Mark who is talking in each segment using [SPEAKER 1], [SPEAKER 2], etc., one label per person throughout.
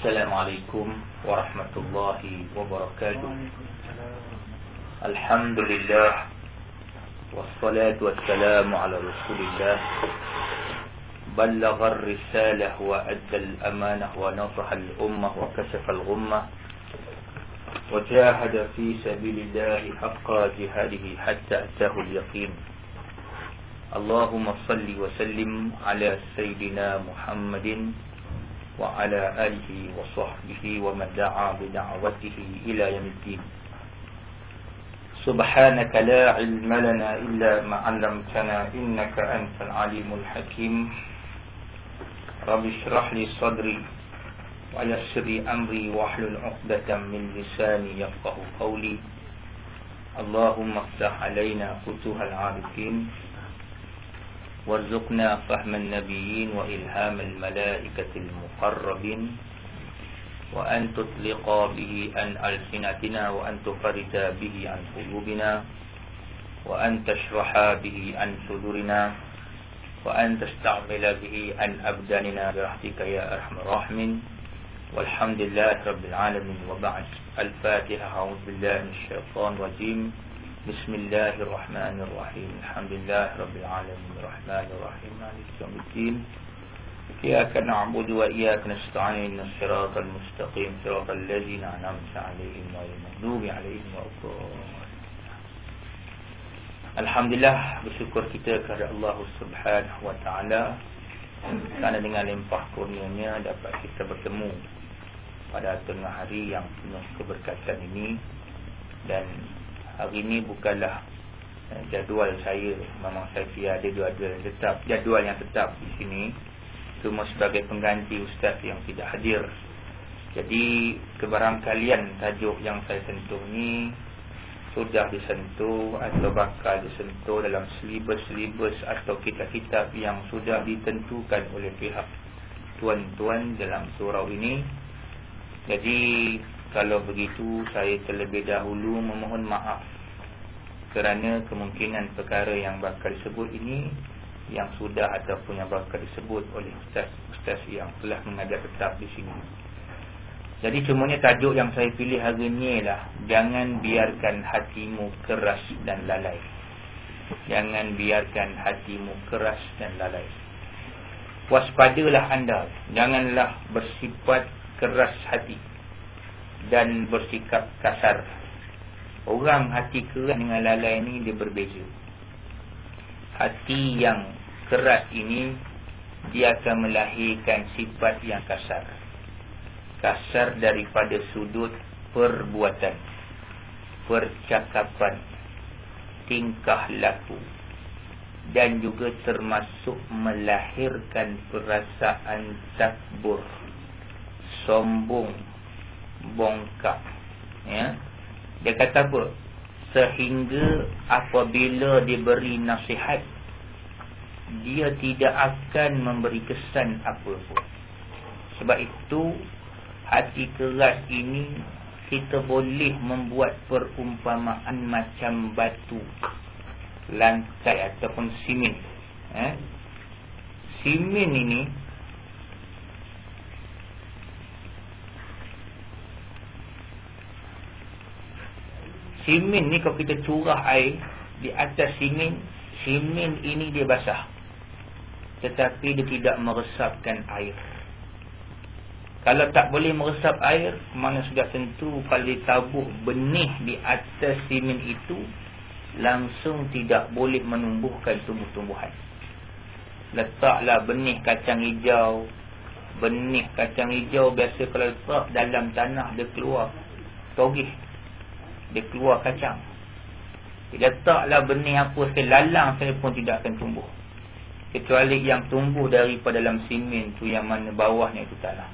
[SPEAKER 1] السلام عليكم ورحمة الله وبركاته. الحمد لله والصلاة والسلام على رسول الله. بلغ الرسالة وأدى الأمانة ونصح الأمة وكشف الغمة. وجاهد في سبيل الله حق جهاده حتى أتاه اليقين. اللهم صل وسلم على سيدنا محمد وعلى آله وصحبه ومن دعا بدعوته إلى يوم الدين. سبحانك لا علم لنا إلا ما علمتنا إنك أنت العليم الحكيم. رب اشرح لي صدري ويسر لي أمري واحلل عقدة من لساني يفقه قولي. اللهم افتح علينا فتوح العارفين. وارزقنا فهم النبيين وإلهام الملائكة المقربين وأن تطلق به عن ألسنتنا وأن تفرد به عن قلوبنا وأن تشرح به عن صدورنا وأن تستعمل به عن أبداننا برحمتك يا أرحم الراحمين. والحمد لله رب العالمين. وبعد الفاتحة أعوذ بالله من الشيطان الرجيم. بسم الله الرحمن الرحيم الحمد لله رب العالمين الرحمن الرحيم مالك يوم الدين إياك نعبد وإياك نستعين الصراط المستقيم صراط الذين أنعمت عليهم غير المغضوب عليهم ولا Alhamdulillah bersyukur kita kepada Allah Subhanahu wa taala kerana dengan limpah kurnianya dapat kita bertemu pada tengah hari yang penuh keberkatan ini dan hari ini bukanlah eh, jadual saya. Memang saya ada jadual yang tetap jadual yang tetap di sini. Cuma sebagai pengganti ustaz yang tidak hadir. Jadi kebarangkalian tajuk yang saya sentuh ni sudah disentuh atau bakal disentuh dalam silibus-silibus atau kitab-kitab yang sudah ditentukan oleh pihak tuan-tuan dalam surau ini. Jadi kalau begitu saya terlebih dahulu memohon maaf kerana kemungkinan perkara yang bakal disebut ini yang sudah ataupun yang bakal disebut oleh ustaz-ustaz yang telah mengajar tetap di sini. Jadi cumanya tajuk yang saya pilih hari ini ialah jangan biarkan hatimu keras dan lalai. Jangan biarkan hatimu keras dan lalai. Waspadalah anda, janganlah bersifat keras hati dan bersikap kasar. Orang hati keras dengan lalai ini dia berbeza. Hati yang keras ini dia akan melahirkan sifat yang kasar. Kasar daripada sudut perbuatan, percakapan, tingkah laku dan juga termasuk melahirkan perasaan takbur, sombong, bongkak. Ya. Dia kata apa? Sehingga apabila diberi nasihat dia tidak akan memberi kesan apa pun. Sebab itu hati keras ini kita boleh membuat perumpamaan macam batu lantai ataupun simen. Eh? simen ini Simen ni kalau kita curah air di atas simen, simen ini dia basah. Tetapi dia tidak meresapkan air. Kalau tak boleh meresap air, mana sudah tentu kalau ditabuh benih di atas simen itu, langsung tidak boleh menumbuhkan tumbuh-tumbuhan. Letaklah benih kacang hijau. Benih kacang hijau biasa kalau letak dalam tanah dia keluar. Togih dia keluar kacang. Dia letaklah benih apa lalang saya pun tidak akan tumbuh. Kecuali yang tumbuh daripada dalam simen tu yang mana bawahnya itu tanah.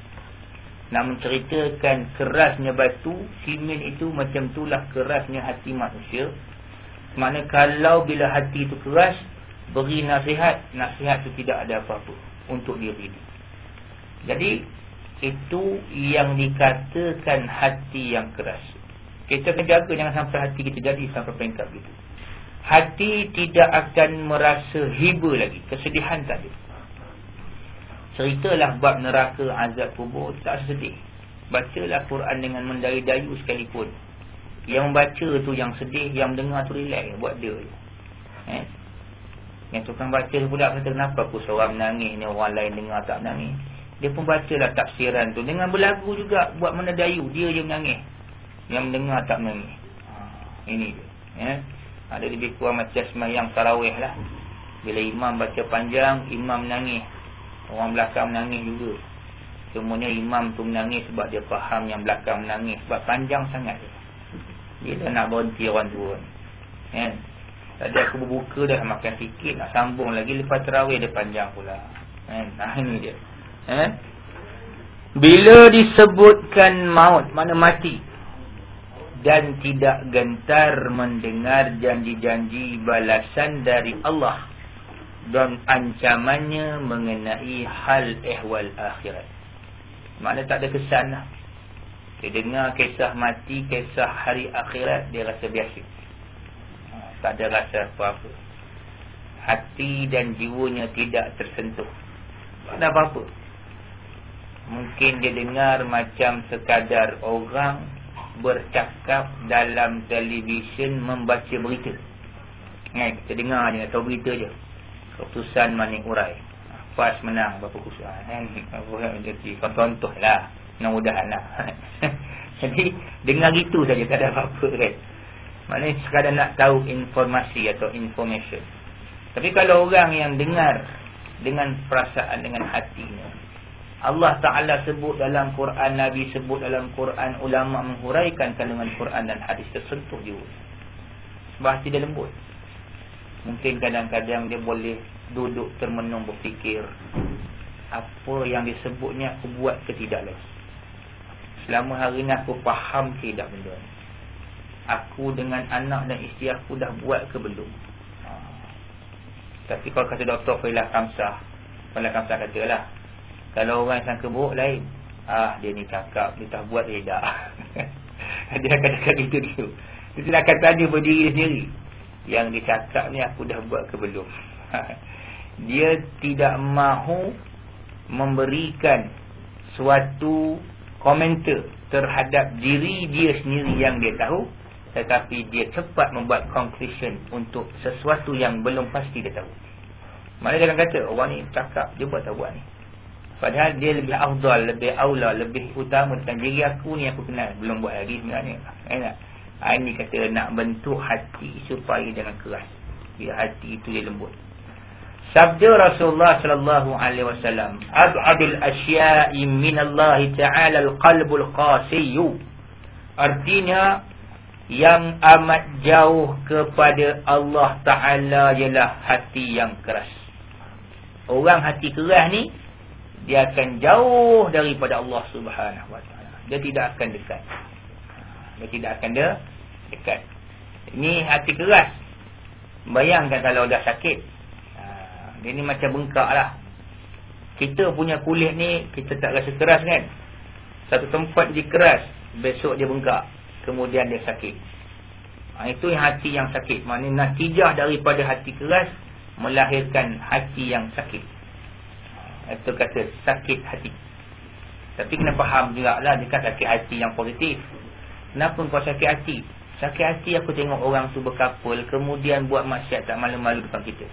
[SPEAKER 1] Nak menceritakan kerasnya batu, simen itu macam itulah kerasnya hati manusia. Mana kalau bila hati itu keras, beri nasihat, nasihat itu tidak ada apa-apa untuk diri dia. Jadi, itu yang dikatakan hati yang keras. Kita kena jaga jangan sampai hati kita jadi sampai peringkat itu. Hati tidak akan merasa hiba lagi. Kesedihan tak ada. Ceritalah bab neraka azab kubur tak sedih. Bacalah Quran dengan mendayu-dayu sekalipun. Yang membaca tu yang sedih, yang mendengar tu relax. Buat dia. Eh? Yang tukang baca pula kata, kenapa aku seorang menangis ni, orang lain dengar tak menangis. Dia pun bacalah tafsiran tu. Dengan berlagu juga buat mendayu. Dia je menangis. Yang mendengar tak menangis. Ha, ini dia. Eh? Ada lebih kurang macam semayang tarawih lah. Bila imam baca panjang, imam menangis. Orang belakang menangis juga. Semuanya imam tu menangis sebab dia faham yang belakang menangis. Sebab panjang sangat dia. Dia dah nak berhenti orang tua. Kan? Tadi aku berbuka dah makan sikit. Nak sambung lagi. Lepas terawih dia panjang pula. Kan? Nah ini dia. Kan? Bila disebutkan maut. Mana mati. Dan tidak gentar mendengar janji-janji balasan dari Allah. Dan ancamannya mengenai hal ehwal akhirat. Makna tak ada kesan lah. Dia dengar kisah mati, kisah hari akhirat, dia rasa biasa. Ha, tak ada rasa apa-apa. Hati dan jiwanya tidak tersentuh. Tak ada apa-apa. Mungkin dia dengar macam sekadar orang bercakap dalam televisyen membaca berita. Kan, kita dengar je, tahu berita je. Keputusan manik urai. PAS menang berapa kursi kan jadi contohlah mudah-mudahan lah jadi dengar gitu saja tak ada apa-apa kan maknanya sekadar nak tahu informasi atau information tapi kalau orang yang dengar dengan perasaan dengan hatinya Allah Ta'ala sebut dalam Quran Nabi sebut dalam Quran ulama menghuraikan kandungan Quran dan hadis tersentuh sebab hati dia lembut. Mungkin kadang-kadang dia boleh duduk termenung berfikir apa yang disebutnya aku buat ke tidak lah selama hari ni aku faham ke tidak benda aku dengan anak dan isteri aku dah buat ke belum? Ha. tapi kalau kata doktor Failah Kamsah Failah Kamsah kata lah kalau orang sangka buruk lain ah dia ni cakap dia tak buat tak. Dia akan cakap gitu dulu. Dia tidak akan tanya berdiri sendiri. Yang dia cakap ni aku dah buat ke belum? Dia tidak mahu memberikan suatu komentar terhadap diri dia sendiri yang dia tahu tetapi dia cepat membuat conclusion untuk sesuatu yang belum pasti dia tahu. Mana akan kata orang ni cakap dia buat tak buat ni padahal dia lebih afdal lebih aula lebih utama dengan diri aku ni aku kenal. Belum buat lagi sebenarnya enak ini kata nak bentuk hati supaya jangan keras. Biar hati itu dia lembut. Sabda Rasulullah sallallahu alaihi wasallam, "Ab'adul asya'i min Allah Ta'ala al-qalbul qasiyyu." Artinya yang amat jauh kepada Allah Ta'ala ialah hati yang keras. Orang hati keras ni dia akan jauh daripada Allah Subhanahu wa taala. Dia tidak akan dekat. Dia tidak akan de dekat. Ini hati keras. Bayangkan kalau dah sakit, dia ni macam bengkak lah. Kita punya kulit ni, kita tak rasa keras kan? Satu tempat dia keras, besok dia bengkak. Kemudian dia sakit. Ha, itu yang hati yang sakit. Maksudnya natijah daripada hati keras, melahirkan hati yang sakit. Ha, itu kata sakit hati. Tapi kena faham juga lah, dia kan sakit hati yang positif. Kenapa kau sakit hati? Sakit hati aku tengok orang tu berkapul, kemudian buat maksiat tak malu-malu depan kita.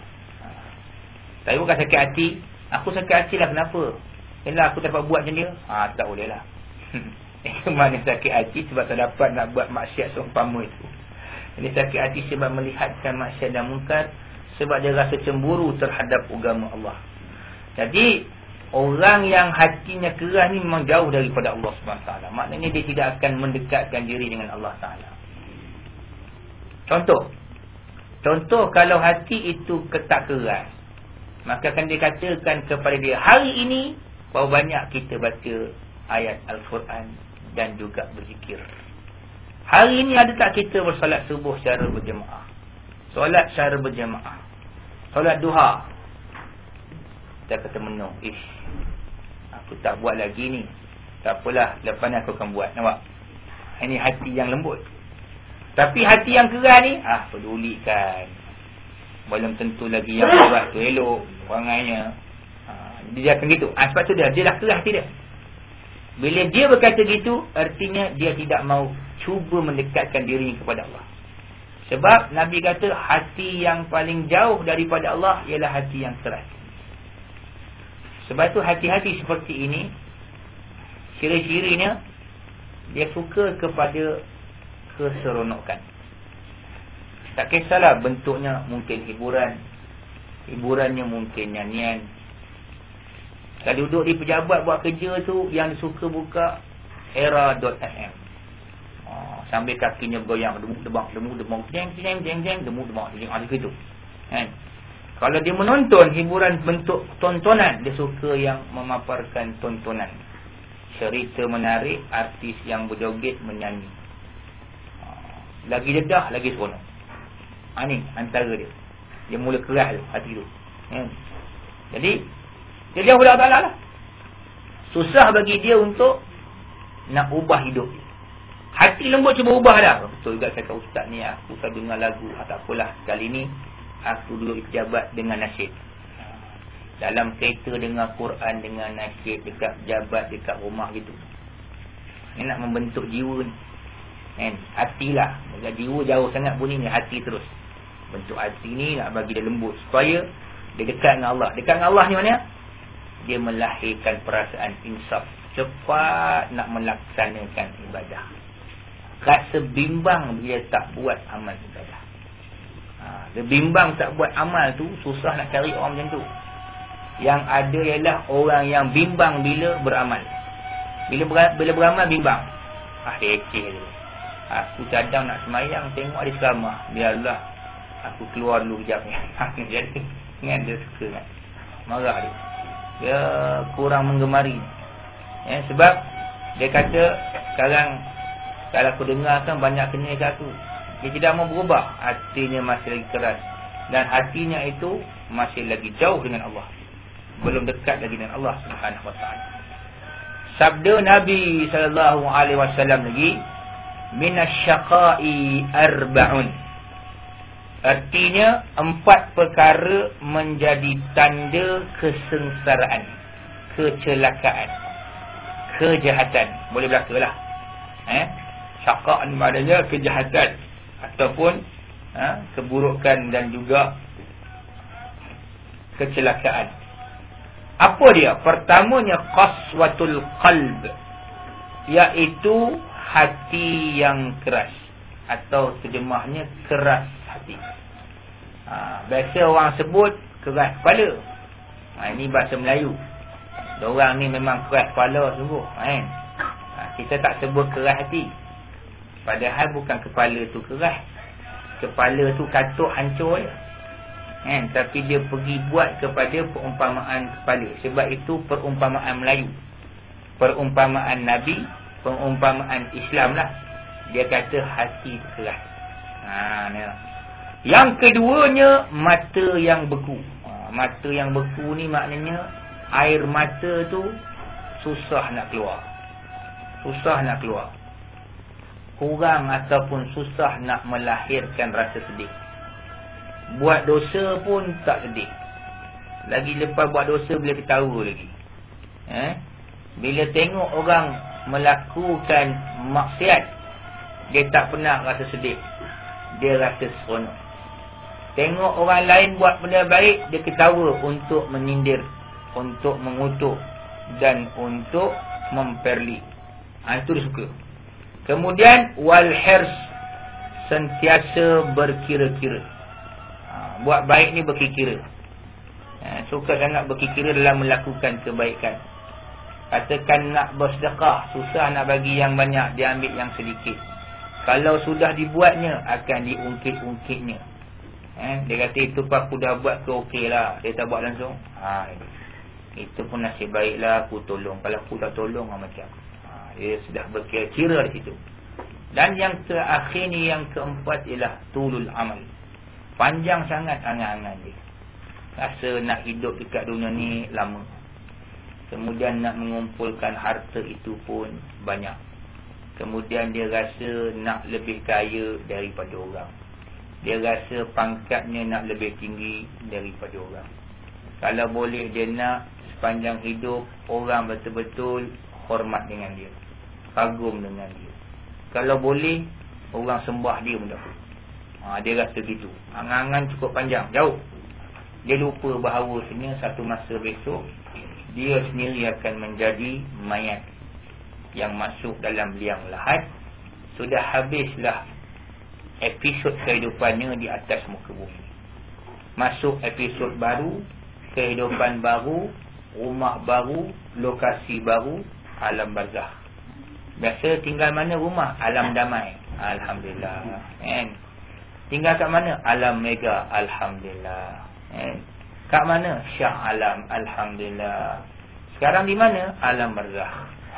[SPEAKER 1] Tapi bukan sakit hati Aku sakit hati lah kenapa Yalah aku dapat buat macam dia Haa tak boleh lah mana sakit hati Sebab tak dapat nak buat maksiat seumpama itu Ini sakit hati sebab melihatkan maksiat dan mungkar Sebab dia rasa cemburu terhadap agama Allah Jadi Orang yang hatinya keras ni memang jauh daripada Allah SWT Maknanya dia tidak akan mendekatkan diri dengan Allah Taala. Contoh. Contoh kalau hati itu ketak keras. Maka akan dikatakan kepada dia Hari ini Bahawa banyak kita baca Ayat Al-Quran Dan juga berzikir? Hari ini ada tak kita bersolat subuh secara berjemaah? Solat secara berjemaah. Solat duha Kita kata menung. Ish Aku tak buat lagi ni. Tak apalah Lepas ni aku akan buat. Nampak? Ini hati yang lembut. Tapi hati yang keras ni Ah pedulikan. Belum tentu lagi yang buat tu elok Orangnya ha, Dia akan gitu. Ha, Sebab tu dia Dia dah keras hati dia. Bila dia berkata gitu, artinya dia tidak mau cuba mendekatkan dirinya kepada Allah. Sebab Nabi kata hati yang paling jauh daripada Allah ialah hati yang keras. Sebab itu hati-hati seperti ini, ciri-cirinya dia suka kepada keseronokan. Tak kisahlah bentuknya mungkin hiburan. Hiburannya mungkin nyanyian. Kalau duduk di pejabat buat kerja tu yang suka buka era.fm. Oh, sambil kakinya goyang demuk debak demuk demuk jeng jeng jeng jeng demuk debak jeng ada gitu. Kan? Kalau dia menonton hiburan bentuk tontonan, dia suka yang memaparkan tontonan. Cerita menarik, artis yang berjoget menyanyi. Ah, lagi dedah, lagi seronok. Ini ha, antara dia. Dia mula keras hati tu. Ya. Jadi, dia jauh Allah Ta'ala lah. Susah bagi dia untuk nak ubah hidup dia. Hati lembut cuba ubah dah. Betul juga kata ustaz ni aku tak dengar lagu. Ah, tak apalah kali ni aku duduk pejabat dengan nasyid. Dalam kereta dengan Quran dengan nasyid dekat pejabat dekat rumah gitu. Ni nak membentuk jiwa ni. Kan? Hatilah. Bila jiwa jauh sangat bunyi ni hati terus. Bentuk hati ni nak bagi dia lembut supaya dia dekat dengan Allah. Dekat dengan Allah ni mana? dia melahirkan perasaan insaf cepat nak melaksanakan ibadah rasa bimbang bila tak buat amal ibadah ha, dia bimbang tak buat amal tu susah nak cari orang macam tu. Yang ada ialah orang yang bimbang bila beramal. Bila ber, bila beramal bimbang. Ah receh tu aku cadang nak semayang tengok ada ceramah. Biarlah aku keluar dulu kejap. Jadi dengan dia suka kan. Marah dia. Dia kurang menggemari. Ya, sebab dia kata sekarang kalau aku dengar kan banyak kena satu dia tidak mau berubah hatinya masih lagi keras dan hatinya itu masih lagi jauh dengan Allah belum dekat lagi dengan Allah subhanahu ta'ala sabda Nabi wasallam lagi minasyaqai arba'un Artinya empat perkara menjadi tanda kesengsaraan, kecelakaan, kejahatan. Boleh berlaku lah. Eh? Syaka'an maknanya kejahatan. Ataupun eh, keburukan dan juga kecelakaan. Apa dia? Pertamanya qaswatul qalb. Iaitu hati yang keras. Atau terjemahnya keras hati. Ha, biasa orang sebut keras kepala. Ha, ini bahasa Melayu. Orang ni memang keras kepala sungguh. Kan? Ha, kita tak sebut keras hati. Padahal bukan kepala tu keras. Kepala tu katuk hancur. Kan? Tapi dia pergi buat kepada perumpamaan kepala. Sebab itu perumpamaan Melayu. Perumpamaan Nabi. Perumpamaan Islam lah. Dia kata hati keras. Ha, ni lah. Yang keduanya mata yang beku. Ha, mata yang beku ni maknanya air mata tu susah nak keluar. Susah nak keluar. Kurang ataupun susah nak melahirkan rasa sedih. Buat dosa pun tak sedih. Lagi lepas buat dosa boleh ketawa lagi. Eh? Bila tengok orang melakukan maksiat, dia tak pernah rasa sedih. Dia rasa seronok. Tengok orang lain buat benda baik, dia ketawa untuk menyindir, untuk mengutuk dan untuk memperli. Ha, itu dia suka. Kemudian, wal hirs sentiasa berkira-kira. Ha, buat baik ni berkira-kira. Ha, suka sangat berkira dalam melakukan kebaikan. Katakan nak bersedekah, susah nak bagi yang banyak, dia ambil yang sedikit. Kalau sudah dibuatnya, akan diungkit-ungkitnya. Eh, dia kata itu pun aku dah buat tu okey lah. Dia tak buat langsung. Ha, itu pun nasib baiklah aku tolong. Kalau aku tak tolong macam. Dia sudah berkira-kira di situ. Dan yang terakhir ni yang keempat ialah tulul amal. Panjang sangat angan-angan dia. Rasa nak hidup dekat dunia ni lama. Kemudian nak mengumpulkan harta itu pun banyak. Kemudian dia rasa nak lebih kaya daripada orang dia rasa pangkatnya nak lebih tinggi daripada orang. Kalau boleh dia nak sepanjang hidup orang betul-betul hormat dengan dia. Kagum dengan dia. Kalau boleh, orang sembah dia pun tak ha, Dia rasa gitu. Angan-angan cukup panjang, jauh. Dia lupa bahawa sebenarnya satu masa besok, dia sendiri akan menjadi mayat yang masuk dalam liang lahat. Sudah habislah episod kehidupannya di atas muka bumi. Masuk episod baru, kehidupan baru, rumah baru, lokasi baru, alam barzah. Biasa tinggal mana rumah? Alam damai. Alhamdulillah. Kan? Tinggal kat mana? Alam mega. Alhamdulillah. Kan? Kat mana? Syah alam. Alhamdulillah. Sekarang di mana? Alam barzah.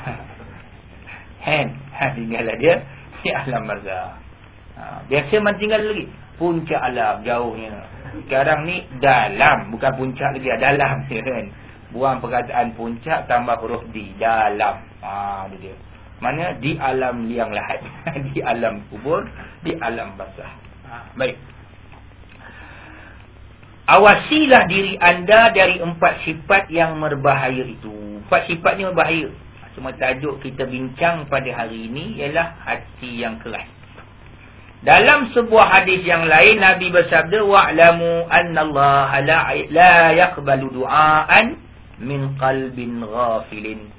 [SPEAKER 1] Kan? Tinggallah dia di alam barzah. Ha, biasa mana tinggal lagi? Puncak alam jauhnya. Sekarang ni dalam, bukan puncak lagi, dalam kan. Buang perkataan puncak tambah huruf di dalam. Ha dia. Mana di alam liang lahat, di alam kubur, di alam basah. Ha, baik. Awasilah diri anda dari empat sifat yang berbahaya itu. Empat sifat ni berbahaya. Cuma tajuk kita bincang pada hari ini ialah hati yang keras. Dalam sebuah hadis yang lain Nabi bersabda wa'lamu annallaha la la yaqbalu du'aan min qalbin ghafilin.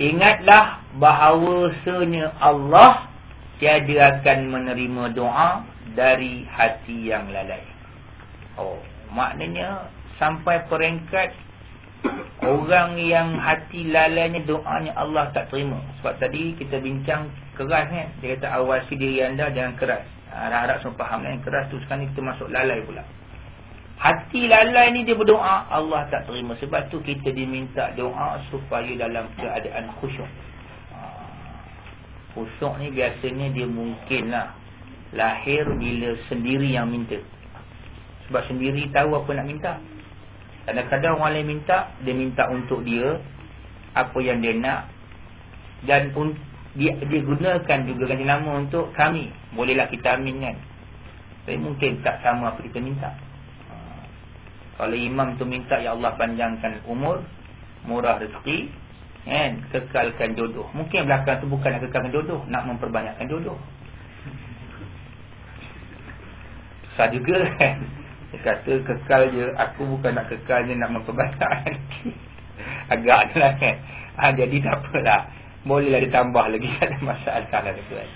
[SPEAKER 1] Ingatlah bahawa sebenarnya Allah tiada akan menerima doa dari hati yang lalai. Oh, maknanya sampai peringkat Orang yang hati lalainya doanya Allah tak terima. Sebab tadi kita bincang keras kan. Dia kata awasi diri anda jangan keras. Harap-harap semua faham kan. Keras tu sekarang kita masuk lalai pula. Hati lalai ni dia berdoa. Allah tak terima. Sebab tu kita diminta doa supaya dalam keadaan khusyuk. Ha. Khusyuk ni biasanya dia mungkin lah. Lahir bila sendiri yang minta. Sebab sendiri tahu apa nak minta. Kadang-kadang orang lain minta, dia minta untuk dia apa yang dia nak dan pun dia, dia gunakan juga ganti nama untuk kami. Bolehlah kita amin kan. Tapi mungkin tak sama apa kita minta. Kalau imam tu minta ya Allah panjangkan umur, murah rezeki, kan, kekalkan jodoh. Mungkin belakang tu bukan nak kekalkan jodoh, nak memperbanyakkan jodoh. Susah juga kan. Dia kata kekal je. Aku bukan nak kekal je Nak memperbanyak Agak lah kan? Ha, Jadi tak apalah. Bolehlah ditambah lagi Tak ada masalah lah tuan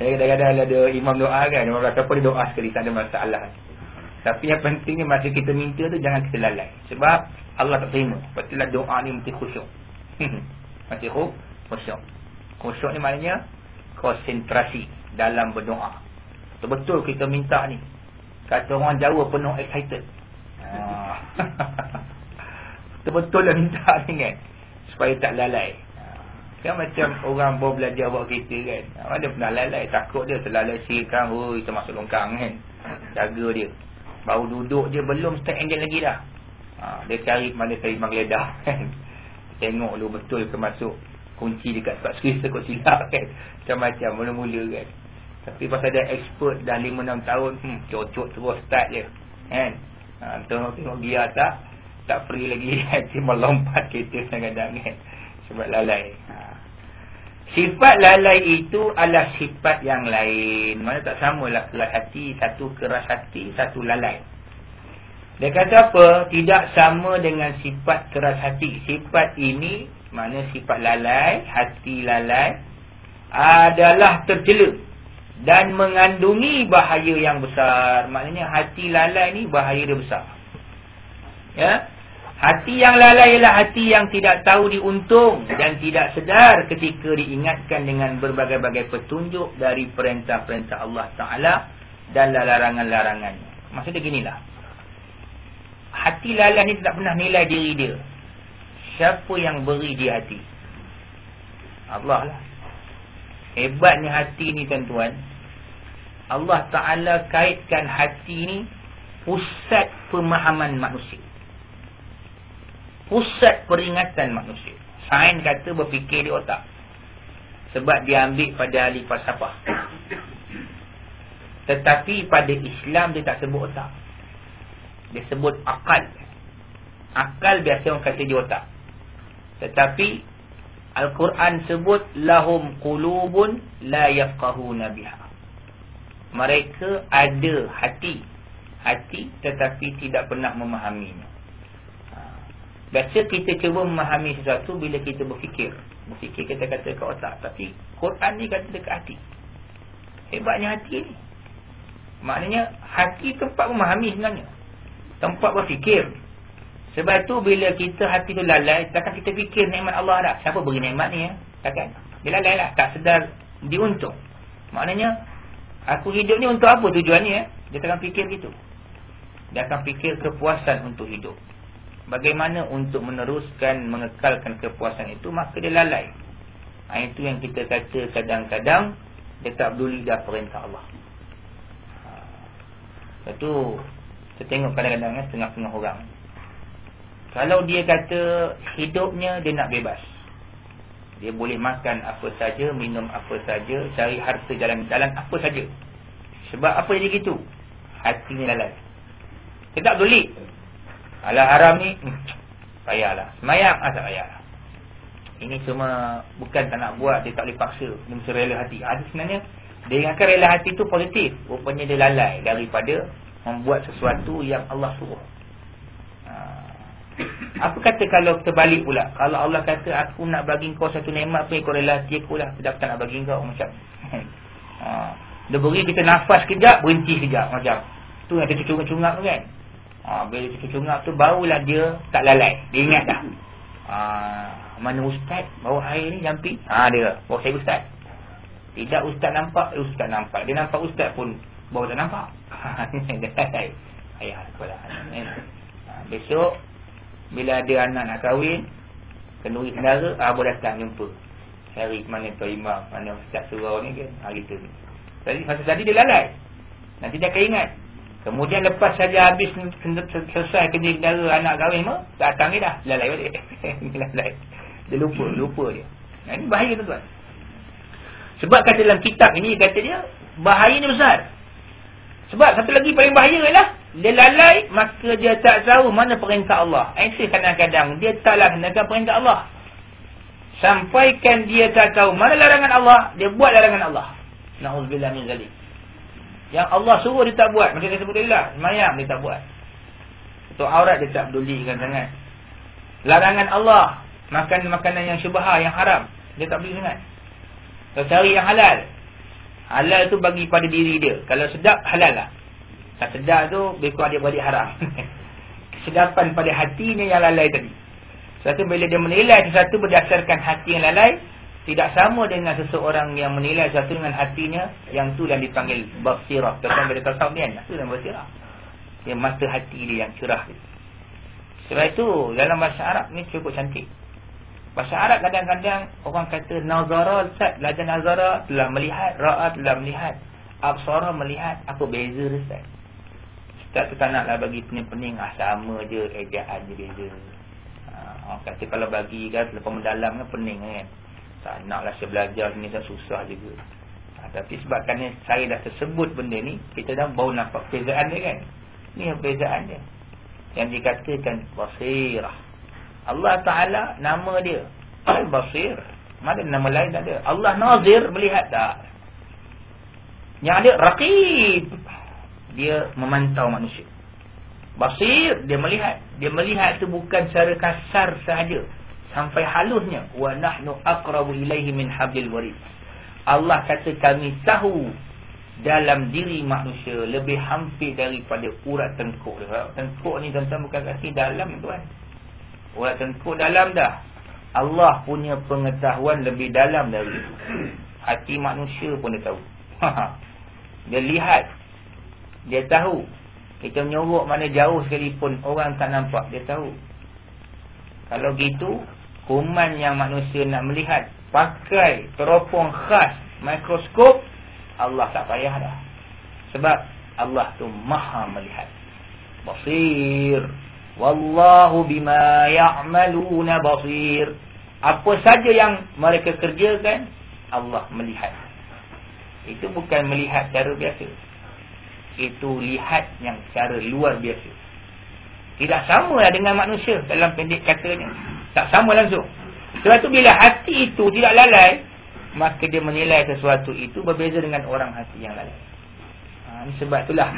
[SPEAKER 1] Jadi kadang-kadang ada imam doa kan? Imam kata apa dia doa sekali Tak ada masalah Tapi yang pentingnya Masa kita minta tu Jangan kita lalai Sebab Allah tak terima Patilah doa ni mesti khusyuk Mesti khusyuk Khusyuk ni maknanya Konsentrasi Dalam berdoa Betul-betul kita minta ni Kata orang Jawa penuh excited. Ah. Betul-betul lah minta ni kan. Supaya tak lalai. Ah. Kan macam orang bawa belajar buat kereta kan. Dia pernah lalai. Takut dia terlalai sirkan. Oh, kita masuk longkang kan. Jaga dia. Baru duduk je belum start engine lagi dah. Ha, dia cari mana cari menggeledah kan. Tengok lu betul ke masuk kunci dekat sebab skris takut silap kan. Macam-macam mula-mula kan. Tapi pasal dia expert dah 5-6 tahun hmm, Cocok terus start je Kan ha, Tengok-tengok dia tak Tak free lagi Cuma lompat kereta kadang-kadang kan Sebab lalai ha. Sifat lalai itu adalah sifat yang lain Mana tak samalah keras hati Satu keras hati Satu lalai Dia kata apa Tidak sama dengan sifat keras hati Sifat ini Mana sifat lalai Hati lalai Adalah terceluk dan mengandungi bahaya yang besar. Maknanya hati lalai ni bahaya dia besar. Ya. Hati yang lalai ialah hati yang tidak tahu diuntung dan tidak sedar ketika diingatkan dengan berbagai-bagai petunjuk dari perintah-perintah Allah Taala dan larangan-larangannya. Maksudnya ginilah. Hati lalai ni tidak pernah nilai diri dia. Siapa yang beri dia hati? Allah lah. Hebatnya hati ni tuan-tuan. Allah Ta'ala kaitkan hati ni pusat pemahaman manusia. Pusat peringatan manusia. Sain kata berfikir di otak. Sebab dia ambil pada ahli falsafah. Tetapi pada Islam dia tak sebut otak. Dia sebut akal. Akal biasa orang kata di otak. Tetapi Al-Quran sebut lahum qulubun la yafqahuna biha. Mereka ada hati. Hati tetapi tidak pernah memahaminya. Biasa kita cuba memahami sesuatu bila kita berfikir. Berfikir kita kata ke otak. Tapi Quran ni kata dekat hati. Hebatnya hati ni. Maknanya hati tempat memahami sebenarnya. Tempat berfikir. Sebab tu bila kita hati tu lalai, takkan kita fikir nikmat Allah dah. Siapa beri nikmat ni ya? Takkan. Dia lalai lah. Tak sedar diuntung. Maknanya, aku hidup ni untuk apa tujuannya ya? Dia takkan fikir gitu. Dia akan fikir kepuasan untuk hidup. Bagaimana untuk meneruskan, mengekalkan kepuasan itu, maka dia lalai. Ha, itu yang kita kata kadang-kadang, dia tak peduli dah perintah Allah. Ha. Lepas tu, kita tengok kadang-kadang ya, tengah-tengah orang. Kalau dia kata hidupnya dia nak bebas. Dia boleh makan apa saja, minum apa saja, cari harta jalan-jalan apa saja. Sebab apa jadi gitu? Hatinya lalai. Tak beli. Alah haram ni, hmm, payahlah. Semayang, asal payahlah. Ini cuma bukan tak nak buat, dia tak boleh paksa. Dia mesti rela hati. Ada sebenarnya, dia ingatkan rela hati tu positif. Rupanya dia lalai daripada membuat sesuatu yang Allah suruh. Apa kata kalau terbalik pula? Kalau Allah kata aku nak bagi kau satu nikmat apa kau rela hati aku lah. Tidak tak nak bagi kau macam. ha. Dia beri kita nafas kejap, berhenti kejap macam. Tu yang tercungap-cungap tu kan. Ha. Bila tercungap tu barulah dia tak lalai. Dia ingat dah. Ha. Mana ustaz bawa air ni jampi? Ha dia. Bawa saya ustaz. Tidak ustaz nampak, eh, ustaz nampak. Dia nampak ustaz pun bawa tak nampak. Ayah anak. Ha. Besok bila ada anak nak kahwin Kenduri kendara Abu datang jumpa Cari mana tu imam Mana ustaz surau ni kan Hari tu Tadi masa tadi dia lalai Nanti dia akan ingat Kemudian lepas saja habis Selesai kerja kendara anak kahwin mah Datang ni dah Lalai balik. Lalai. Dia lupa Lupa dia. Nah, Ini bahaya tuan-tuan. Sebab kata dalam kitab ini Kata dia Bahaya ni besar. Sebab satu lagi paling bahaya ialah dia lalai maka dia tak tahu mana perintah Allah. Actually kadang-kadang dia tak laksanakan perintah Allah. Sampaikan dia tak tahu mana larangan Allah dia buat larangan Allah. Na'udzubillah min zalik yang Allah suruh dia tak buat. Macam dia sebut Allah semayang dia tak buat. Untuk aurat dia tak pedulikan sangat. Larangan Allah. Makan makanan yang syubha yang haram. Dia tak peduli sangat. Kalau cari yang halal. Halal tu bagi pada diri dia. Kalau sedap halal lah. Tak sedar tu Bekor adik-beradik haram. Kesedapan pada hatinya yang lalai tadi. Sesuatu bila dia menilai sesuatu Berdasarkan hati yang lalai Tidak sama dengan seseorang yang menilai Sesuatu dengan hatinya Yang tu yang dipanggil Basirah. Tentang bila tasawuf ni kan? Itu yang basirah? Yang mata hati dia yang cerah Sebab itu Dalam bahasa Arab ni cukup cantik. Bahasa Arab kadang-kadang Orang kata Nazara Ustaz Lajar Nazara Telah melihat Ra'at telah melihat. Absara melihat Apa beza Ustaz? Tak tu tak naklah bagi pening-pening ah sama je ejaan je beza. Ha, orang kata kalau bagi kan lepas mendalam kan pening kan. Tak naklah saya belajar ni tak susah juga. Ha, tapi sebab kan saya dah tersebut benda ni, kita dah baru nampak perbezaan dia kan. Ni perbezaan dia. Yang dikatakan basirah. Allah Taala nama dia Al-Basir. Mana nama lain tak ada. Allah Nazir melihat tak. Yang ada Raqib dia memantau manusia. Basir dia melihat, dia melihat tu bukan secara kasar sahaja sampai halusnya wa nahnu aqrabu ilaihi min hablil warid. Allah kata kami tahu dalam diri manusia lebih hampir daripada urat tengkuk. Tengkuk ni tuan-tuan bukan kaki dalam tuan. Urat tengkuk dalam dah. Allah punya pengetahuan lebih dalam dari itu. Hati manusia pun dia tahu. dia lihat dia tahu Kita menyorok mana jauh sekalipun Orang tak nampak Dia tahu Kalau gitu Kuman yang manusia nak melihat Pakai teropong khas Mikroskop Allah tak payah dah. Sebab Allah tu maha melihat. Basir. Wallahu bima ya'maluna basir. Apa saja yang mereka kerjakan Allah melihat. Itu bukan melihat cara biasa. Itu lihat yang secara luar biasa. Tidak sama lah dengan manusia dalam pendek katanya. Tak sama langsung. Sebab tu bila hati itu tidak lalai, maka dia menilai sesuatu itu berbeza dengan orang hati yang lalai. Ha, sebab itulah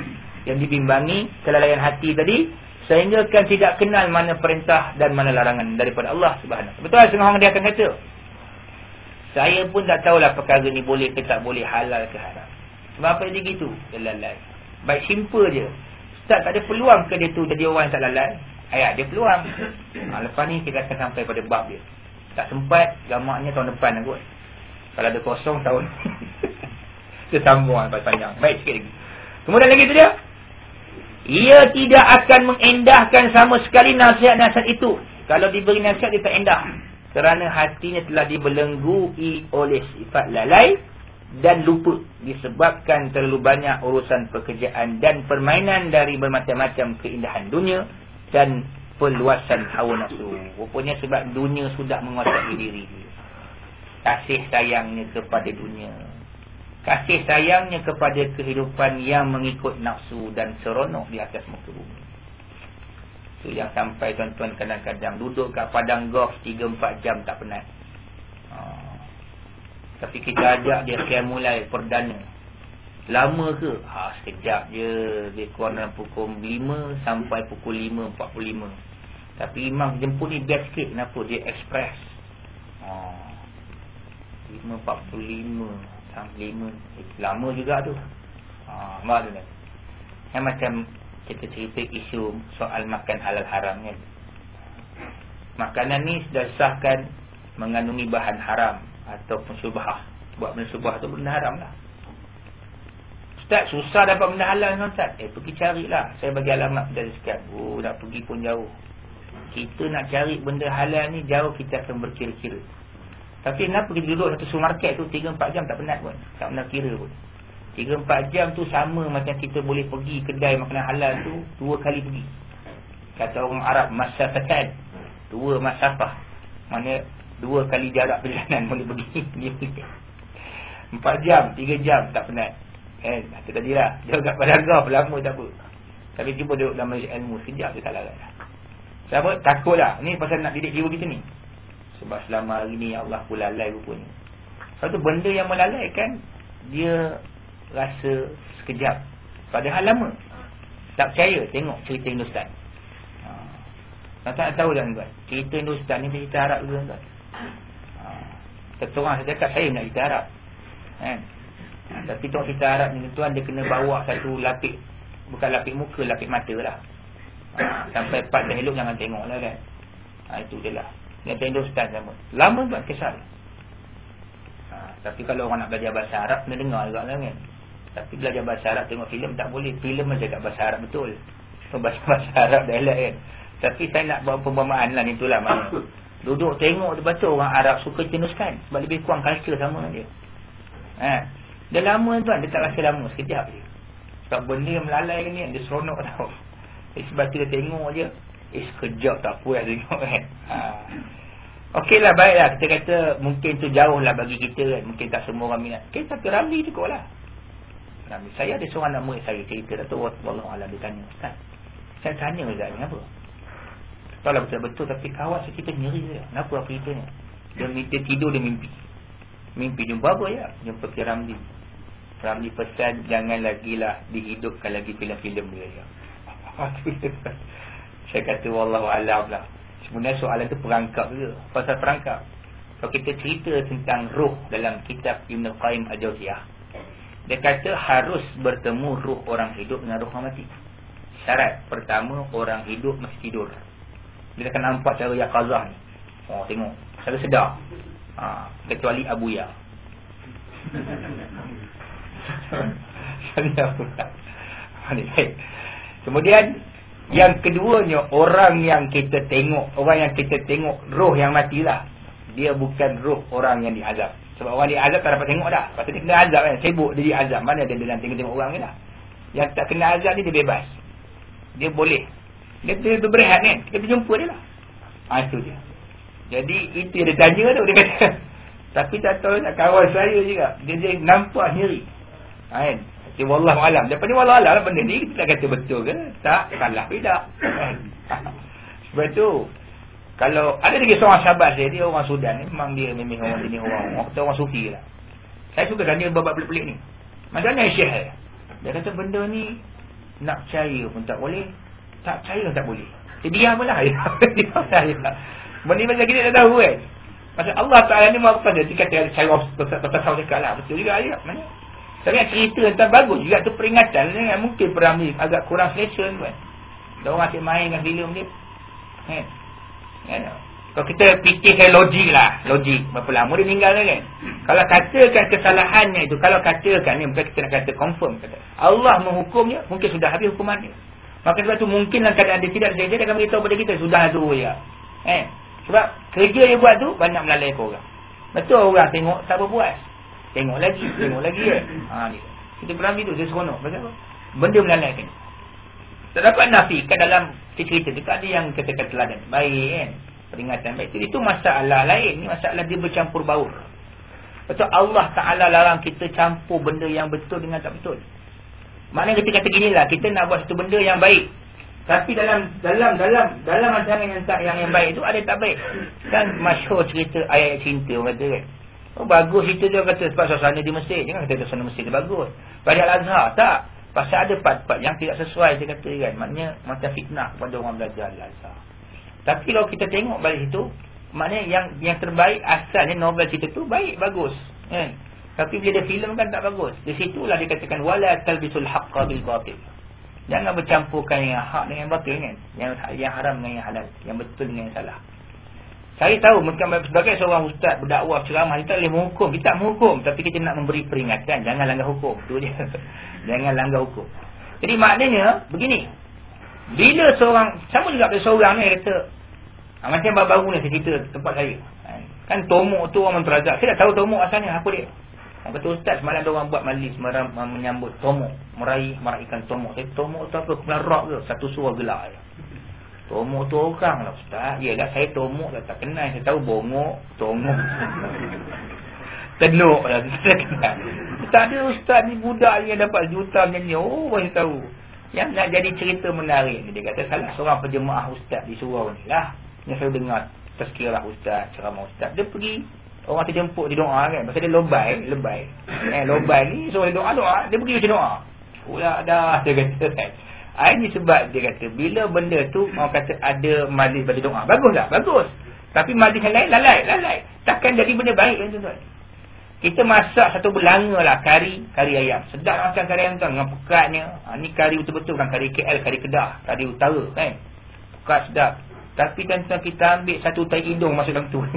[SPEAKER 1] yang dibimbangi kelalaian hati tadi sehingga kan tidak kenal mana perintah dan mana larangan daripada Allah Subhanahu. Betul setengah orang dia akan kata. Saya pun tak tahulah perkara ni boleh ke tak boleh halal ke haram. Sebab apa dia gitu? Dia lalai. Baik simple je. Ustaz tak ada peluang ke dia tu jadi orang yang tak lalai? Ayat dia peluang. Ha, lepas ni kita akan sampai pada bab dia. Tak sempat gamaknya tahun depan kot. Kalau ada kosong tahun. Kita sambung lepas panjang. Baik sikit lagi. Kemudian lagi tu dia. Ia tidak akan mengendahkan sama sekali nasihat-nasihat itu. Kalau diberi nasihat, dia tak endah. Kerana hatinya telah dibelenggu oleh sifat lalai dan lupa. Disebabkan terlalu banyak urusan pekerjaan dan permainan dari bermacam-macam keindahan dunia dan peluasan hawa nafsu. Rupanya sebab dunia sudah menguasai diri. Kasih sayangnya kepada dunia kasih sayangnya kepada kehidupan yang mengikut nafsu dan seronok di atas muka bumi. Itu yang sampai tuan-tuan kadang-kadang duduk kat padang golf 3-4 jam tak penat. Ha. Tapi kita ajak dia kian mulai perdana. Lama ke? Ha, sekejap je. Dia keluar dalam pukul 5 sampai pukul 5.45. Tapi imam jemput ni best sikit. Kenapa? Dia express. Ha. 5.45 lima lama juga tu ha, kan macam kita cerita isu soal makan halal haram kan makanan ni sudah sahkan mengandungi bahan haram ataupun subah buat benda subah tu benda haram lah Ustaz susah dapat benda halal kan Ustaz eh pergi carilah saya bagi alamat dari sekian oh nak pergi pun jauh kita nak cari benda halal ni jauh kita akan berkira-kira tapi kenapa kita duduk satu supermarket tu 3-4 jam tak penat pun. Tak pernah kira pun. 3-4 jam tu sama macam kita boleh pergi kedai makanan halal tu dua kali pergi. Kata orang Arab masafatan. Dua masafah. Mana dua kali jarak perjalanan boleh pergi. Empat jam, tiga jam tak penat. Eh, kata tadi lah. Dia padang golf lama tak apa. Tapi cuba duduk dalam majlis ilmu sekejap dia tak larat lah. Sebab takut lah. Ni pasal nak didik jiwa kita ni. Sebab selama hari ni Allah pun lalai rupanya. Satu benda yang melalaikan, dia rasa sekejap. Padahal lama. Tak percaya tengok cerita Hindustan. Ha. Tak tahu dah tuan. Cerita Hindustan ni cerita Arab juga tuan. Ha. Tertorang saya cakap saya nak cerita Arab. Kan? Ha. Tapi tengok cerita Arab ni tuan dia kena bawa satu lapik. Bukan lapik muka, lapik mata lah. Ha. Sampai part dah elok jangan tengok lah kan. Ha. Itu je lah. Yang tender ustaz sama. Lama buat kisah ha, Tapi kalau orang nak belajar bahasa Arab, kena dengar juga lah kan. Tapi belajar bahasa Arab tengok filem tak boleh. Filem macam kat bahasa Arab betul. Bahasa-bahasa Arab dah elak kan. Tapi saya nak bawa pembamaan lah ni itulah mana. Duduk tengok dia baca orang Arab suka jeniskan. Sebab lebih kurang culture sama dia. Ha. Dah lama tuan, dia tak rasa lama. Sekejap je. Sebab benda yang melalai ni, dia seronok tau. Eh, sebab tu dia tengok je. Eh sekejap tak puas tengok kan ha. Okeylah baiklah Kita kata mungkin tu jauh lah bagi kita kan Mungkin tak semua orang minat Okay tapi Ramli cukup lah Ramli Saya ada seorang nama saya cerita Dato' Allah Allah dia tanya Ustaz Saya tanya juga ni apa Tak lah betul-betul Tapi kawan saya kita nyeri je Kenapa apa ceritanya Dia minta tidur dia mimpi Mimpi jumpa apa ya Jumpa ke Ramli pesan Jangan lagi lah Dihidupkan lagi filem-filem dia ya. Saya kata wallahu alam lah. Sebenarnya soalan tu perangkap juga. Pasal perangkap. Kalau kita cerita tentang roh dalam kitab Ibn Qayyim Al-Jawziyah. Dia kata harus bertemu roh orang hidup dengan roh orang mati. Syarat pertama orang hidup mesti tidur. Dia akan nampak cara Yaqazah ni. Oh tengok. Cara sedar. Ha, kecuali Abu Ya. Kemudian yang keduanya orang yang kita tengok, orang yang kita tengok roh yang matilah. Dia bukan roh orang yang diazab. Sebab orang diazab tak dapat tengok dah. Pasal dia kena azab kan. Sibuk dia diazab. Mana dia dalam tengok-tengok orang ni lah. Yang tak kena azab ni dia bebas. Dia boleh. Dia, dia berehat kan. Kita berjumpa dia lah. Ha, itu dia. Jadi itu yang dia tanya tu. Dia kata. Tapi tak tahu nak kawan saya juga. Dia, dia nampak nyeri. Kan. Okay, wallah alam. Lepas ni wallah alam lah benda ni kita kata betul ke? Tak, salah tidak. Sebab tu Kalau ada lagi seorang sahabat saya, dia orang Sudan ni. Memang dia memang orang jenis orang. Orang kata orang sufi lah. Saya suka dia babak pelik-pelik ni. Macam mana Syekh Dia kata benda ni nak percaya pun tak boleh. Tak percaya pun tak boleh. Dia diam lah. Dia diam lah. Benda macam kita tak tahu kan. Pasal Allah Ta'ala ni mahu pada dia kata cara pasal cakap lah. Betul juga ayat. Mana? Tapi cerita tentang bagus juga tu peringatan. Ni, mungkin perang ni agak kurang selesa kan. Dia orang asyik main dengan film ni. Kan? Kan? Kalau kita fikirkan logik lah. Logik. Berapa lama dia meninggal kan? Kalau katakan kesalahannya itu. Kalau katakan ni. Bukan kita nak kata confirm. Kata. Allah menghukumnya. Mungkin sudah habis hukumannya. Maka sebab tu mungkin lah keadaan dia tidak. Dia akan beritahu kepada kita. Sudah tu ya. Eh? Sebab kerja dia buat tu banyak melalui orang. Betul orang tengok tak berpuas. Tengok lagi, tengok lagi kan. Ha ni. Kita berang itu dia seronok. Pasal apa? Benda melalui kan. Tak dapat nafikan dalam cerita tu ada yang kata-kata teladan. Baik kan. Peringatan baik. Itu masalah lain. Ini masalah dia bercampur baur. Betul Allah Ta'ala larang kita campur benda yang betul dengan tak betul. Maknanya kita kata gini lah. Kita nak buat satu benda yang baik. Tapi dalam dalam dalam dalam rancangan yang tak yang yang baik itu ada tak baik. Kan masyhur cerita ayat cinta orang kata kan. Oh bagus itu dia kata sebab suasana di Mesir. Jangan kata suasana Mesir dia bagus. Pada Al-Azhar tak. Pasal ada part-part yang tidak sesuai dia kata kan. Maknanya macam fitnah kepada orang belajar Al-Azhar. Tapi kalau kita tengok balik itu, maknanya yang yang terbaik asalnya novel cerita tu baik bagus. Kan? Tapi bila dia filem kan tak bagus. Di situlah dikatakan wala talbisul haqqo bil batil. Jangan bercampurkan yang hak dengan batil kan. Yang, yang haram dengan yang halal. Yang betul dengan yang salah. Saya tahu mungkin sebagai seorang ustaz berdakwah ceramah kita boleh menghukum. Kita tak menghukum. Tapi kita nak memberi peringatan. Jangan langgar hukum. Itu dia. Jangan langgar hukum. Jadi maknanya begini. Bila seorang, sama juga bila seorang ni kata. Ha, macam baru-baru ni saya cerita tempat saya. Kan tomok tu orang menterazak. Saya tak tahu tomok asalnya apa dia. Yang kata ustaz semalam dia orang buat majlis menyambut tomok, meraih meraihkan tomok. Saya tomok tu apa? Rock ke? Satu suara gelak je. Tomok tu orang lah ustaz. Ya lah saya tomok lah tak kenal. Saya tahu bongok, tomok. Tenuk lah kita kenal. Tak ada ustaz ni budak yang dapat juta menyanyi. Oh saya tahu. Yang nak jadi cerita menarik ni. Dia kata salah seorang penjemaah ustaz di surau ni lah. Yang saya dengar tazkirah ustaz, ceramah ustaz. Dia pergi Orang terjemput di doa kan. Pasal dia lobai. Lebay. Eh, lobai ni. So, dia doa-doa. Dia pergi macam doa. Pula dah. Dia kata kan. Ini sebab dia kata. Bila benda tu. Orang kata ada majlis pada doa. Bagus tak? Bagus. Tapi majlis yang lain lalai. Lalai. Takkan jadi benda baik kan tuan-tuan. Kita masak satu belanga lah. Kari. Kari ayam. Sedap macam kari ayam tuan. Dengan pekatnya. Ha, ni kari betul-betul kan. Kari KL. Kari Kedah. Kari Utara kan. Pekat sedap. Tapi kan kita ambil satu tai hidung masuk dalam tu.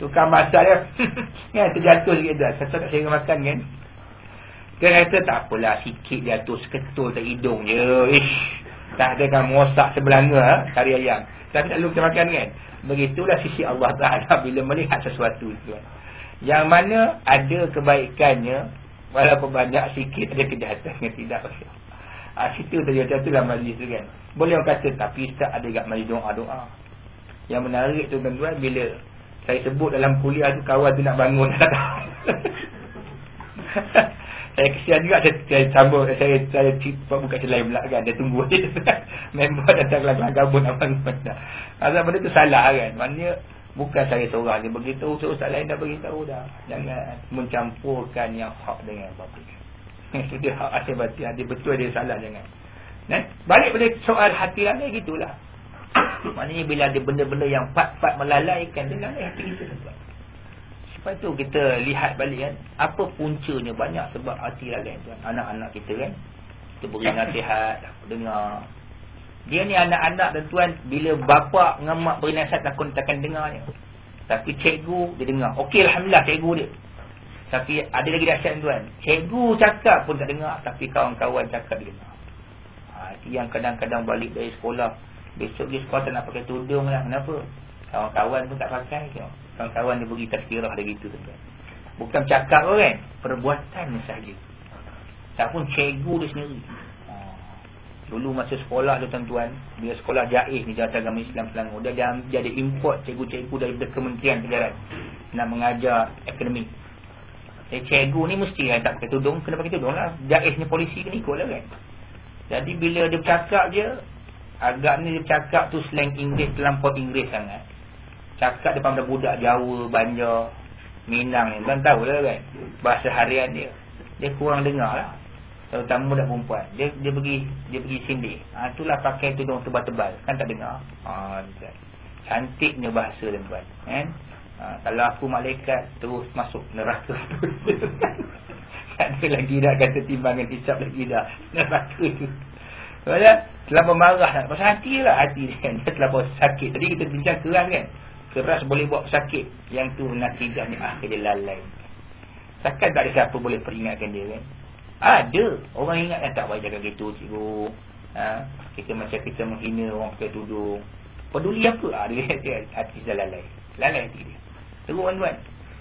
[SPEAKER 1] Tukang masak dia kan, Terjatuh sikit dah Satu tak saya makan kan Dia kata tak apalah Sikit jatuh seketul tak hidung je. Ish. Tak ada kan Mosak sebelanga ha? Kari ayam. Tapi tak lupa makan kan? Begitulah sisi Allah Ta'ala Bila melihat sesuatu tu. Yang mana ada kebaikannya Walaupun banyak sikit Ada kejahatan yang tidak ha, Situ terjatuh tu lah majlis tu kan. Boleh orang kata Tapi tak ada kat majlis doa-doa? Yang menarik tu tuan-tuan Bila saya sebut dalam kuliah tu kawan tu nak bangun saya kesian juga saya, saya sambung saya saya buka celai pula kan dia tunggu. Dia member datang kelas gabung nak bangun asal benda tu salah kan maknanya bukan saya seorang dia beritahu ustaz lain dah beritahu dah. Jangan mencampurkan yang hak dengan batil itu dia hak asal batil dia betul dia salah jangan. Eh? Balik pada soal hati lah gitulah. Maknanya bila ada benda-benda yang pat-pat melalaikan Dia lalai hati kita sebab Sebab tu kita lihat balik kan Apa puncanya banyak sebab hati tuan Anak-anak kita kan Kita beri nasihat Dengar. Dia ni anak-anak dan tuan Bila bapa dengan mak beri nasihat Takut takkan dengarnya Tapi cikgu dia dengar. Okey Alhamdulillah cikgu dia. Tapi ada lagi dahsyat tuan Cikgu cakap pun tak dengar Tapi kawan-kawan cakap dia dengar. Ha, Yang kadang-kadang balik dari sekolah. Besok dia sekolah tak nak pakai tudung lah. Kenapa? Kawan-kawan pun tak pakai Kawan-kawan dia beri tazkirah dia gitu tuan. Bukan cakap pun kan Perbuatan sahaja Tak pun cikgu dia sendiri ha. Dulu masa sekolah tu tuan-tuan Bila sekolah jais ni Jatuh agama Islam Selangor Dia, dia, dia ada import cikgu-cikgu dari Kementerian Sejarah Nak mengajar akademik Eh, cikgu ni mesti kan tak pakai tudung Kena pakai tudung lah Jais ni polisi kena ikut lah kan Jadi bila dia bercakap je Agak ni dia cakap tu slang Inggeris terlampau Inggeris sangat. Cakap depan budak Jawa, Banjar, Minang ni. Tuan tahu lah kan. Bahasa harian dia. Dia kurang dengar lah. Terutama budak perempuan. Dia dia pergi dia pergi sindir. Ha, itulah pakai tudung tebal-tebal. Kan tak dengar. Ha, cantiknya bahasa tuan-tuan. Kan? Ha, kalau aku malaikat terus masuk neraka. tak ada lagi dah kata timbangan hisap lagi dah. Neraka tu. Sebab terlalu marah lah. Pasal hati lah hati dia kan. Dia terlalu sakit. Tadi kita bincang keras kan. Keras boleh buat sakit. Yang tu natijahnya akhir dia lalai. Takkan tak ada siapa boleh peringatkan dia kan. Ada. Orang ingat kan tak baik jaga gitu cikgu. Ha? Kita macam kita menghina orang pakai tudung. Peduli apa? Ha, dia kata hati dia lalai. Lalai hati dia. Teruk kan tuan.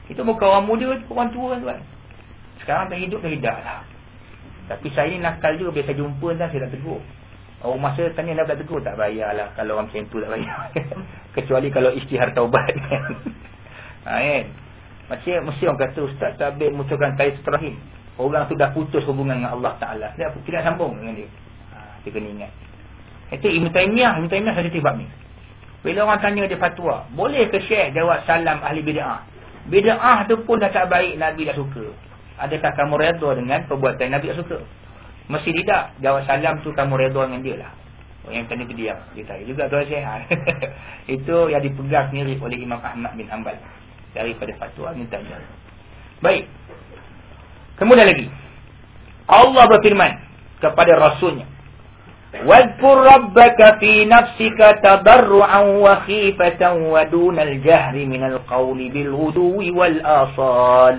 [SPEAKER 1] Kita bukan orang muda, orang tua kan tuan. Sekarang tak hidup dah hidup lah. Tapi saya ni nakal juga biasa jumpa dah saya tak tegur. Orang masa tanya dah tak tak bayarlah kalau orang macam tu tak bayar. Kecuali kalau istihar taubat kan. ha, kan? Macam mesti orang kata ustaz tabik munculkan tali seterahim. Orang tu dah putus hubungan dengan Allah Taala. Dia tidak sambung dengan dia. Ha, dia kena ingat. Itu Ibn Taymiyah, Ibn Taymiyah ada tibak ni. Bila orang tanya dia fatwa, boleh ke syekh jawab salam ahli bid'ah? Bid'ah tu pun dah tak baik Nabi dah suka. Adakah kamu redha dengan perbuatan Nabi yang suka? Mesti tidak. Jawab salam tu kamu redha dengan dia lah. Oh, yang kena berdiam. Dia tanya juga tuan Syekh. Itu yang dipegang sendiri oleh Imam Ahmad bin Hanbal. Daripada fatwa ni tanya. Baik. Kemudian lagi. Allah berfirman kepada Rasulnya. واذكر ربك في نفسك تضرعا وخيفة ودون الجهر من القول بالغدو والآصال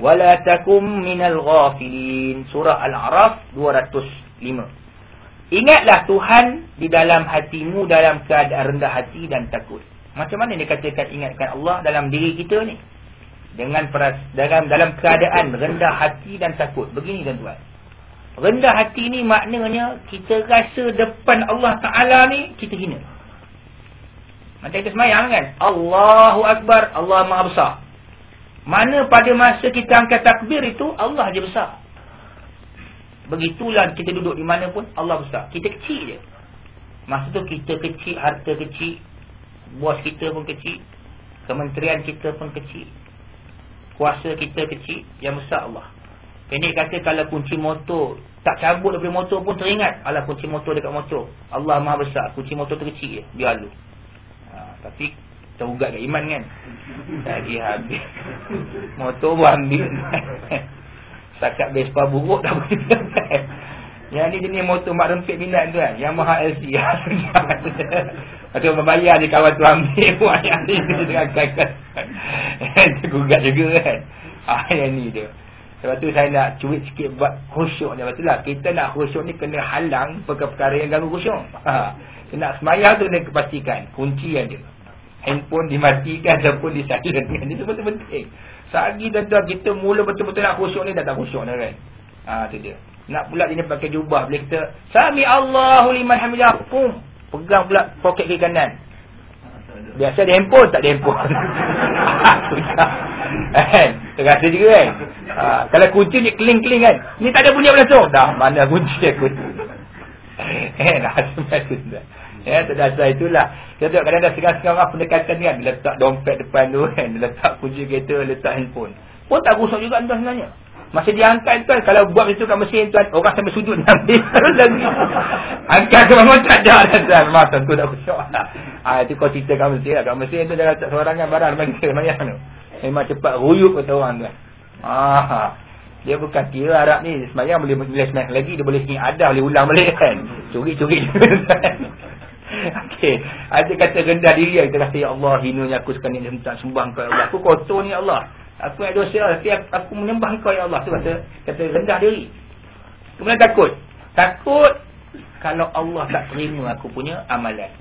[SPEAKER 1] wala takum minal ghafilin. Surah al-a'raf 205 ingatlah tuhan di dalam hatimu dalam keadaan rendah hati dan takut. Macam mana dia katakan ingatkan Allah dalam diri kita ni? Dengan peras, dalam dalam keadaan rendah hati dan takut. Begini tuan-tuan. Rendah hati ni maknanya kita rasa depan Allah taala ni kita hina. Macam kita semayang kan? Allahu akbar Allah Maha besar mana pada masa kita angkat takbir itu Allah je besar. Begitulah kita duduk di mana pun Allah besar. Kita kecil je. Masa tu kita kecil, harta kecil, bos kita pun kecil, kementerian kita pun kecil. Kuasa kita kecil, yang besar Allah. Pendek kata kalau kunci motor tak cabut daripada motor pun teringat. Alah kunci motor dekat motor. Allah maha besar. Kunci motor tu kecil je. Biar lu. Ha, tapi terugat kat iman kan? Lagi habis. Motor pun ambil. Sakat Vespa buruk dah. Boleh yang ni jenis motor mak rempit minat tu kan? Yang mahal LC atau membayar je kawan tu ambil. Buat yang ni tergugat juga kan? Ah, yang ni dia. Sebab tu saya nak cuit sikit buat khusyuk ni betul lah kita nak khusyuk ni kena halang perkara-perkara yang ganggu khusyuk. Ha. nak semayang tu kena kepastikan kunci yang dia handphone dimatikan ataupun disilentkan. Ini betul penting. Sagi tuan-tuan kita mula betul-betul nak khusyuk ni dah tak khusyuk dah kan. Ha tu dia. Nak pula dia pakai jubah boleh kita sami Allahu liman hamidah. Pum. Pegang pula poket kiri kanan. Biasa ada handphone tak ada handphone. Kan? Terasa juga kan. Ha, kalau kunci ni keling-keling kan. Ni tak ada bunyi apa tu. Dah mana kunci aku. Eh, Ya, tak ada itulah. Kita tengok kadang-kadang orang pendekatan kan. Letak dompet depan tu kan. Letak kunci kereta, letak handphone. Pun tak rusak juga tuan sebenarnya. Masa dia angkat tuan, kalau buat itu kat mesin tuan, orang sampai dan ambil. angkat ke bangun tak ada dah tuan. Maaf tuan, tu dah rusak lah. Ha, itu kau cerita kat mesin lah. Kat mesin tu dia letak seorangan barang depan tu. Memang cepat ruyuk kata orang tuan. Ah, dia bukan kira Arab ni semayang boleh nilai semayang lagi dia boleh ada boleh ulang balik kan curi-curi Okey. Ada kata rendah diri kita kata ya Allah hinanya aku sekarang ni minta sembah kau ya Allah. Aku kotor ni ya Allah. Aku ada dosa tapi aku menyembah kau ya Allah. Tu kata kata rendah diri. Kemudian takut. Takut kalau Allah tak terima aku punya amalan.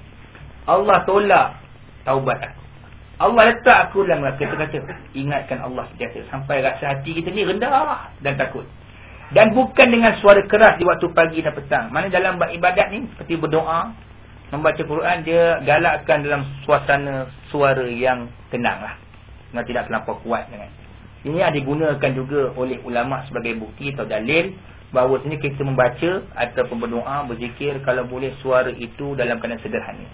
[SPEAKER 1] Allah tolak taubat aku. Allah letak aku dalam kata-kata ingatkan Allah sentiasa sampai rasa hati kita ni rendah dan takut. Dan bukan dengan suara keras di waktu pagi dan petang. Mana dalam ibadat ni seperti berdoa, membaca Quran dia galakkan dalam suasana suara yang tenang lah. Yang tidak terlampau kuat. Kan. Ini ada digunakan juga oleh ulama sebagai bukti atau dalil bahawa sini kita membaca ataupun berdoa, berzikir kalau boleh suara itu dalam keadaan sederhana.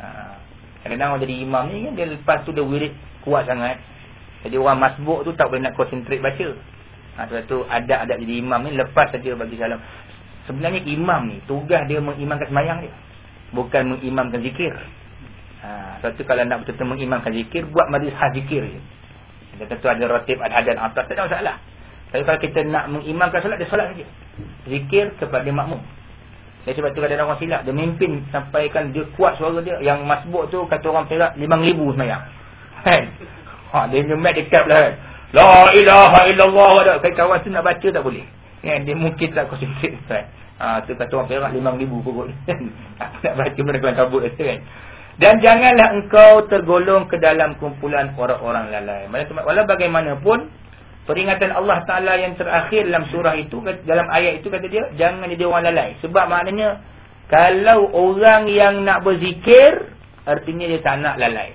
[SPEAKER 1] Ha. Kadang-kadang orang jadi imam ni kan dia lepas tu dia wirid kuat sangat. Jadi orang masbuk tu tak boleh nak konsentrate baca. Ha, sebab tu adab-adab jadi imam ni lepas saja bagi salam. Sebenarnya imam ni tugas dia mengimamkan semayang dia. Bukan mengimamkan zikir. Ha, sebab tu kalau nak betul-betul mengimamkan zikir, buat majlis khas zikir je. Dia tentu ada rotib, ada hadan atas, tak ada masalah. Tapi kalau kita nak mengimamkan solat, dia solat saja. Zikir kepada makmum. Jadi sebab tu kadang orang silap. Dia mimpin sampaikan dia kuat suara dia. Yang masbuk tu kata orang perak, limang ribu semayang. Kan? Ha, dia nyemek dekat lah kan. La ilaha illallah. Kan kawan tu nak baca tak boleh. Kan? Dia mungkin tak konsentrate. Kan? Ha, tu kata orang perak, limang ribu pun. Aku nak baca mana kawan kabut kan. Dan janganlah engkau tergolong ke dalam kumpulan orang-orang lalai. Walau bagaimanapun, peringatan Allah Ta'ala yang terakhir dalam surah itu, dalam ayat itu kata dia, jangan jadi orang lalai. Sebab maknanya, kalau orang yang nak berzikir, artinya dia tak nak lalai.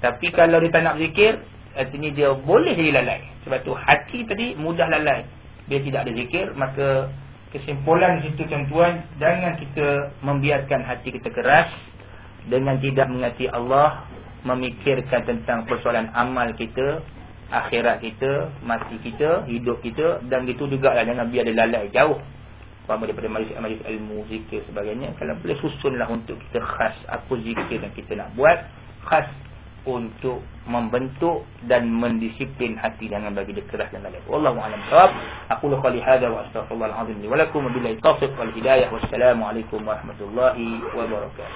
[SPEAKER 1] Tapi kalau dia tak nak berzikir, artinya dia boleh jadi lalai. Sebab tu hati tadi mudah lalai. Dia tidak ada zikir, maka kesimpulan di situ tuan-tuan, jangan kita membiarkan hati kita keras, dengan tidak mengati Allah, memikirkan tentang persoalan amal kita, akhirat kita, mati kita, hidup kita dan itu juga lah jangan biar dia lalai jauh. Apa daripada majlis-majlis ilmu, zikir sebagainya. Kalau boleh susunlah untuk kita khas apa zikir yang kita nak buat khas untuk membentuk dan mendisiplin hati jangan bagi dia keras dan lalai wallahu a'lam bissawab aku lu qali hadha wa astaghfirullahal azim li wa lakum billahi taufiq wal hidayah. Wassalamu alaikum warahmatullahi wabarakatuh